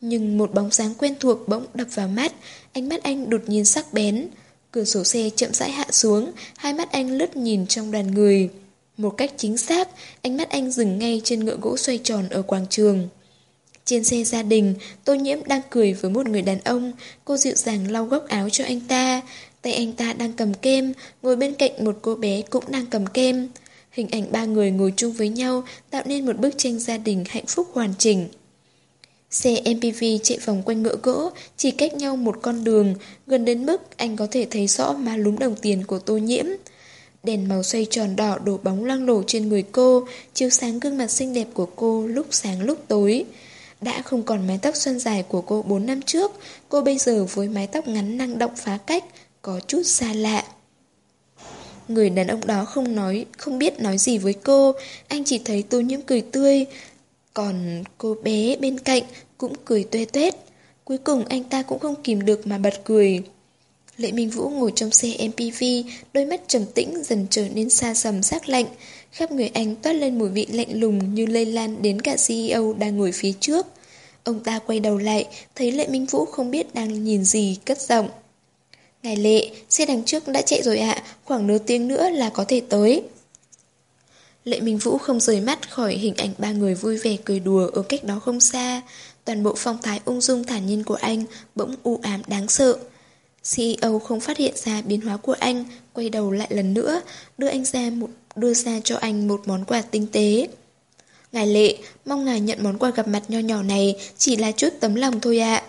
Nhưng một bóng sáng quen thuộc bỗng đập vào mắt, ánh mắt anh đột nhiên sắc bén. Cửa sổ xe chậm rãi hạ xuống, hai mắt anh lướt nhìn trong đoàn người. Một cách chính xác, ánh mắt anh dừng ngay trên ngựa gỗ xoay tròn ở quảng trường. Trên xe gia đình, Tô Nhiễm đang cười với một người đàn ông, cô dịu dàng lau góc áo cho anh ta. Tay anh ta đang cầm kem, ngồi bên cạnh một cô bé cũng đang cầm kem. Hình ảnh ba người ngồi chung với nhau tạo nên một bức tranh gia đình hạnh phúc hoàn chỉnh. Xe MPV chạy vòng quanh ngựa gỗ, chỉ cách nhau một con đường, gần đến mức anh có thể thấy rõ má lúm đồng tiền của tô nhiễm. Đèn màu xoay tròn đỏ đổ bóng lăng lổ trên người cô, chiếu sáng gương mặt xinh đẹp của cô lúc sáng lúc tối. Đã không còn mái tóc xuân dài của cô 4 năm trước, cô bây giờ với mái tóc ngắn năng động phá cách, có chút xa lạ. Người đàn ông đó không nói, không biết nói gì với cô, anh chỉ thấy tô nhiễm cười tươi, còn cô bé bên cạnh cũng cười tuê tuét. Cuối cùng anh ta cũng không kìm được mà bật cười. Lệ Minh Vũ ngồi trong xe MPV, đôi mắt trầm tĩnh dần trở nên xa sầm sắc lạnh. Khắp người anh toát lên mùi vị lạnh lùng như lây lan đến cả CEO đang ngồi phía trước. Ông ta quay đầu lại, thấy Lệ Minh Vũ không biết đang nhìn gì, cất giọng. Ngài Lệ, xe đằng trước đã chạy rồi ạ, khoảng nửa tiếng nữa là có thể tới. Lệ Minh Vũ không rời mắt khỏi hình ảnh ba người vui vẻ cười đùa ở cách đó không xa. Toàn bộ phong thái ung dung thản nhiên của anh bỗng u ám đáng sợ. CEO không phát hiện ra biến hóa của anh, quay đầu lại lần nữa, đưa anh ra một đưa ra cho anh một món quà tinh tế. Ngài Lệ, mong ngài nhận món quà gặp mặt nho nhỏ này chỉ là chút tấm lòng thôi ạ.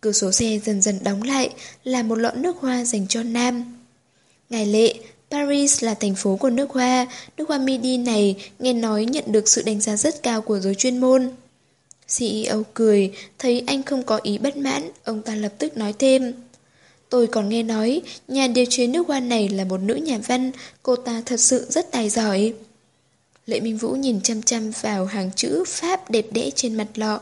Cửa sổ xe dần dần đóng lại là một lọ nước hoa dành cho nam. Ngài lệ, Paris là thành phố của nước hoa, nước hoa Midi này nghe nói nhận được sự đánh giá rất cao của giới chuyên môn. CEO cười, thấy anh không có ý bất mãn, ông ta lập tức nói thêm. Tôi còn nghe nói, nhà điều chế nước hoa này là một nữ nhà văn, cô ta thật sự rất tài giỏi. Lệ Minh Vũ nhìn chăm chăm vào hàng chữ Pháp đẹp đẽ trên mặt lọ.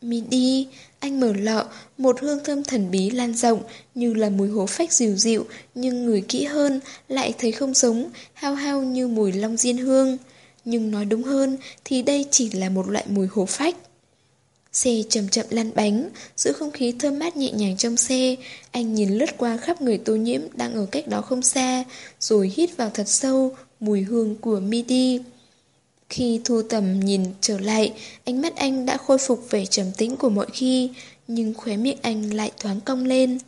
Midi, anh mở lọ, một hương thơm thần bí lan rộng, như là mùi hố phách dịu dịu, nhưng người kỹ hơn, lại thấy không giống, hao hao như mùi long diên hương. Nhưng nói đúng hơn, thì đây chỉ là một loại mùi hố phách. Xe chậm chậm lăn bánh, giữ không khí thơm mát nhẹ nhàng trong xe. Anh nhìn lướt qua khắp người tô nhiễm đang ở cách đó không xa, rồi hít vào thật sâu mùi hương của Midi. Khi thu tầm nhìn trở lại, ánh mắt anh đã khôi phục vẻ trầm tĩnh của mọi khi, nhưng khóe miệng anh lại thoáng cong lên.